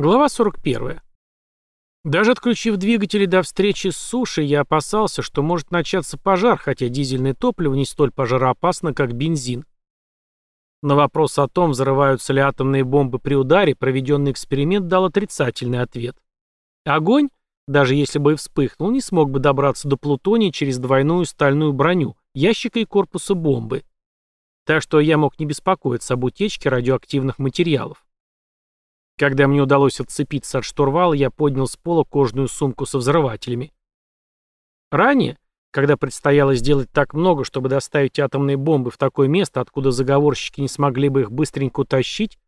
Глава 41. Даже отключив двигатели до встречи с сушей, я опасался, что может начаться пожар, хотя дизельное топливо не столь пожароопасно, как бензин. На вопрос о том, взрываются ли атомные бомбы при ударе, проведенный эксперимент дал отрицательный ответ. Огонь, даже если бы и вспыхнул, не смог бы добраться до плутония через двойную стальную броню, ящика и корпуса бомбы. Так что я мог не беспокоиться об утечке радиоактивных материалов. Когда мне удалось отцепиться от штурвала, я поднял с пола кожаную сумку со взрывателями. Ранее, когда предстояло сделать так много, чтобы доставить атомные бомбы в такое место, откуда заговорщики не смогли бы их быстренько утащить,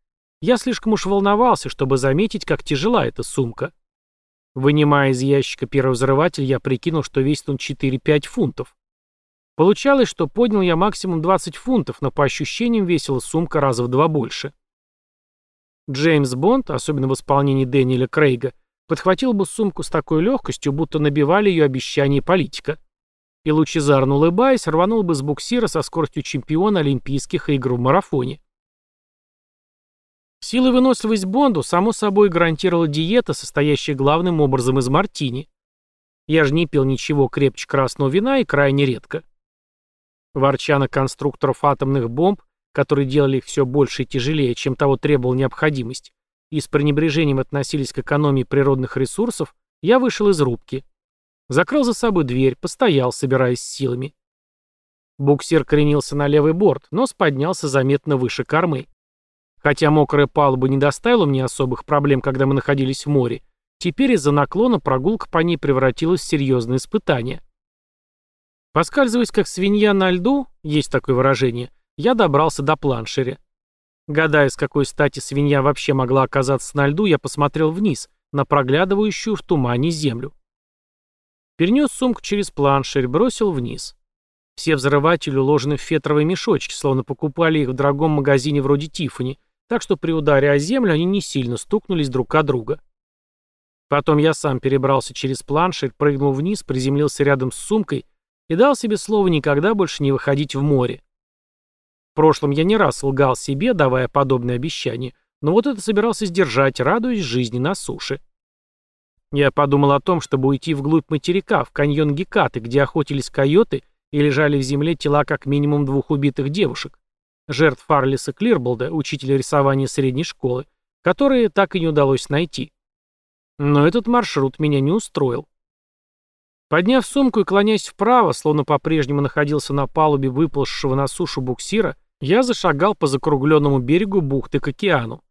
я слишком уж волновался, чтобы заметить, как тяжела эта сумка. Вынимая из ящика первый взрыватель, я прикинул, что весит он 4-5 фунтов. Получалось, что поднял я максимум 20 фунтов, но по ощущениям весила сумка раза в два больше. Джеймс Бонд, особенно в исполнении Дэниеля Крейга, подхватил бы сумку с такой легкостью, будто набивали ее обещания политика. И лучезарно улыбаясь, рванул бы с буксира со скоростью чемпиона Олимпийских игр в марафоне. Сила и выносливость Бонду, само собой, гарантировала диета, состоящая главным образом из мартини. Я же не пил ничего крепче красного вина и крайне редко. Ворча на конструкторов атомных бомб, которые делали их все больше и тяжелее, чем того требовала необходимость, и с пренебрежением относились к экономии природных ресурсов, я вышел из рубки. Закрыл за собой дверь, постоял, собираясь силами. Буксир кренился на левый борт, нос поднялся заметно выше кормы. Хотя мокрая палуба не доставила мне особых проблем, когда мы находились в море, теперь из-за наклона прогулка по ней превратилась в серьезное испытание. Поскальзываясь как свинья на льду, есть такое выражение, я добрался до планшеря. Гадая, с какой стати свинья вообще могла оказаться на льду, я посмотрел вниз, на проглядывающую в тумане землю. Перенес сумку через планшерь, бросил вниз. Все взрыватели уложены в фетровые мешочки, словно покупали их в дорогом магазине вроде Тиффани, так что при ударе о землю они не сильно стукнулись друг от друга. Потом я сам перебрался через планшерь, прыгнул вниз, приземлился рядом с сумкой и дал себе слово никогда больше не выходить в море. В прошлом я не раз лгал себе, давая подобные обещания, но вот это собирался сдержать, радуясь жизни на суше. Я подумал о том, чтобы уйти вглубь материка, в каньон Гекаты, где охотились койоты и лежали в земле тела как минимум двух убитых девушек, жертв Фарлиса Клирболда, учителя рисования средней школы, которые так и не удалось найти. Но этот маршрут меня не устроил. Подняв сумку и клонясь вправо, словно по-прежнему находился на палубе выплывшего на сушу буксира, я зашагал по закругленному берегу бухты к океану.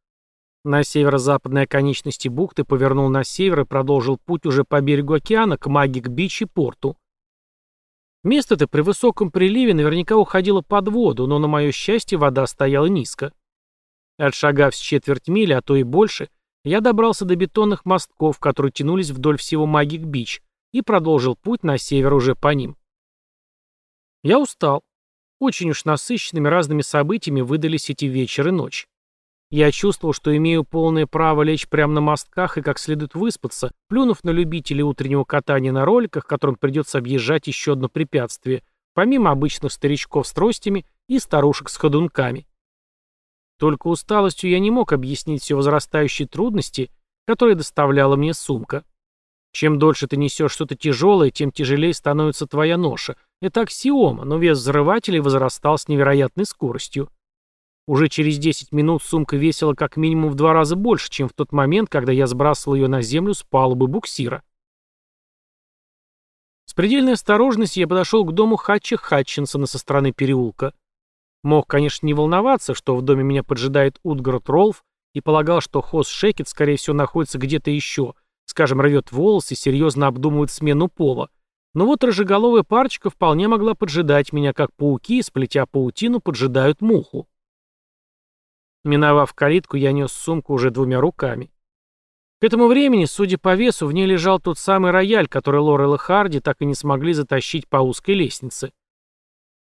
На северо-западной оконечности бухты повернул на север и продолжил путь уже по берегу океана к Магик-Бич и порту. Место-то при высоком приливе наверняка уходило под воду, но на мое счастье вода стояла низко. Отшагав с четверть мили, а то и больше, я добрался до бетонных мостков, которые тянулись вдоль всего Магик-Бич, и продолжил путь на север уже по ним. Я устал. Очень уж насыщенными разными событиями выдались эти вечер и ночь. Я чувствовал, что имею полное право лечь прямо на мостках и как следует выспаться, плюнув на любителей утреннего катания на роликах, которым придется объезжать еще одно препятствие, помимо обычных старичков с тростями и старушек с ходунками. Только усталостью я не мог объяснить все возрастающие трудности, которые доставляла мне сумка. Чем дольше ты несешь что-то тяжелое, тем тяжелее становится твоя ноша. Это аксиома, но вес взрывателей возрастал с невероятной скоростью. Уже через 10 минут сумка весила как минимум в два раза больше, чем в тот момент, когда я сбрасывал ее на землю с палубы буксира. С предельной осторожностью я подошел к дому Хатча Хатчинсона со стороны переулка. Мог, конечно, не волноваться, что в доме меня поджидает Утгард Ролф, и полагал, что Хос Шекет, скорее всего, находится где-то еще, скажем, рвет волосы, серьезно обдумывает смену пола. Но вот рыжеголовая парочка вполне могла поджидать меня, как пауки, сплетя паутину, поджидают муху. Миновав калитку, я нес сумку уже двумя руками. К этому времени, судя по весу, в ней лежал тот самый рояль, который Лорел и Харди так и не смогли затащить по узкой лестнице.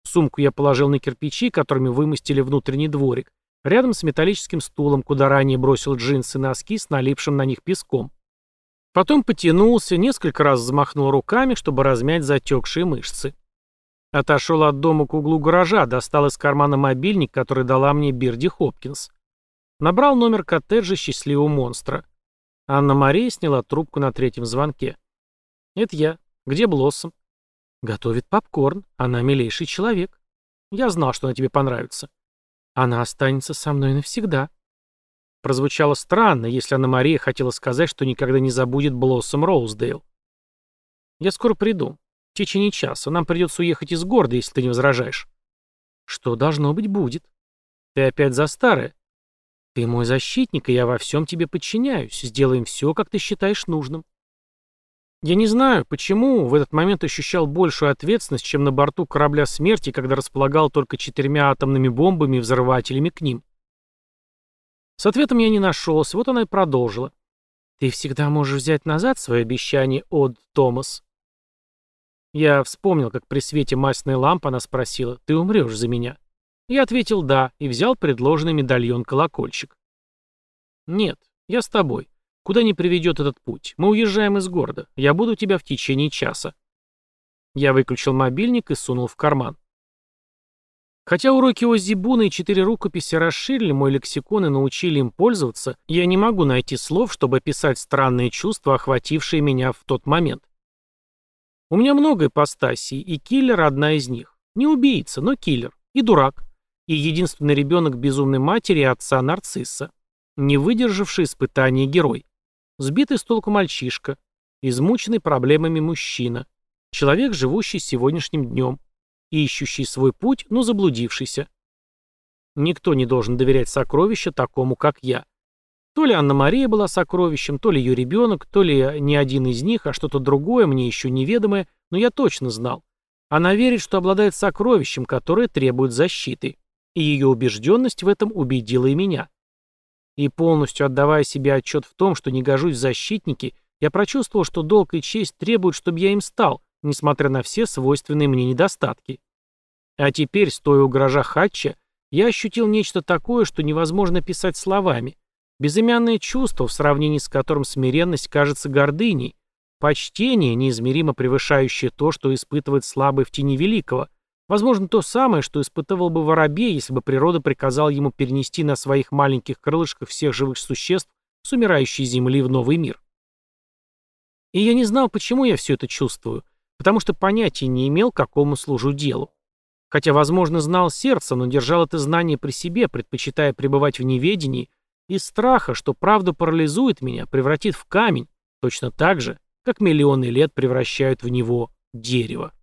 Сумку я положил на кирпичи, которыми вымостили внутренний дворик, рядом с металлическим стулом, куда ранее бросил джинсы и носки с налипшим на них песком. Потом потянулся, несколько раз взмахнул руками, чтобы размять затекшие мышцы. Отошел от дома к углу гаража, достал из кармана мобильник, который дала мне Бирди Хопкинс. Набрал номер коттеджа счастливого монстра. Анна-Мария сняла трубку на третьем звонке. «Это я. Где Блоссом?» «Готовит попкорн. Она милейший человек. Я знал, что она тебе понравится. Она останется со мной навсегда». Прозвучало странно, если Анна-Мария хотела сказать, что никогда не забудет Блоссом Роуздейл. «Я скоро приду. В течение часа. Нам придется уехать из города, если ты не возражаешь». «Что должно быть, будет. Ты опять за старое. Ты мой защитник, и я во всем тебе подчиняюсь. Сделаем все, как ты считаешь нужным». Я не знаю, почему в этот момент ощущал большую ответственность, чем на борту корабля смерти, когда располагал только четырьмя атомными бомбами и взрывателями к ним. С ответом я не нашелся, вот она и продолжила. «Ты всегда можешь взять назад свое обещание, Од Томас». Я вспомнил, как при свете масляной лампы она спросила, «Ты умрешь за меня?» Я ответил «да» и взял предложенный медальон-колокольчик. «Нет, я с тобой. Куда не приведет этот путь? Мы уезжаем из города. Я буду у тебя в течение часа». Я выключил мобильник и сунул в карман. Хотя уроки Оззи и четыре рукописи расширили мой лексикон и научили им пользоваться, я не могу найти слов, чтобы описать странные чувства, охватившие меня в тот момент. У меня много ипостасей, и киллер одна из них. Не убийца, но киллер. И дурак. И единственный ребенок безумной матери и отца нарцисса. Не выдержавший испытания герой. Сбитый с толку мальчишка, измученный проблемами мужчина, человек, живущий сегодняшним днем, ищущий свой путь, но заблудившийся. Никто не должен доверять сокровищу такому, как я. То ли Анна-Мария была сокровищем, то ли ее ребенок, то ли не один из них, а что-то другое, мне еще неведомое, но я точно знал. Она верит, что обладает сокровищем, которое требует защиты. И ее убежденность в этом убедила и меня. И полностью отдавая себе отчет в том, что не гожусь в защитники, я прочувствовал, что долг и честь требуют, чтобы я им стал, несмотря на все свойственные мне недостатки. А теперь, стоя у гаража Хатча, я ощутил нечто такое, что невозможно писать словами. Безымянное чувство, в сравнении с которым смиренность кажется гордыней, почтение, неизмеримо превышающее то, что испытывает слабый в тени великого – Возможно, то самое, что испытывал бы воробей, если бы природа приказала ему перенести на своих маленьких крылышках всех живых существ с умирающей земли в новый мир. И я не знал, почему я все это чувствую, потому что понятия не имел, какому служу делу. Хотя, возможно, знал сердце, но держал это знание при себе, предпочитая пребывать в неведении, из страха, что правда парализует меня, превратит в камень, точно так же, как миллионы лет превращают в него дерево.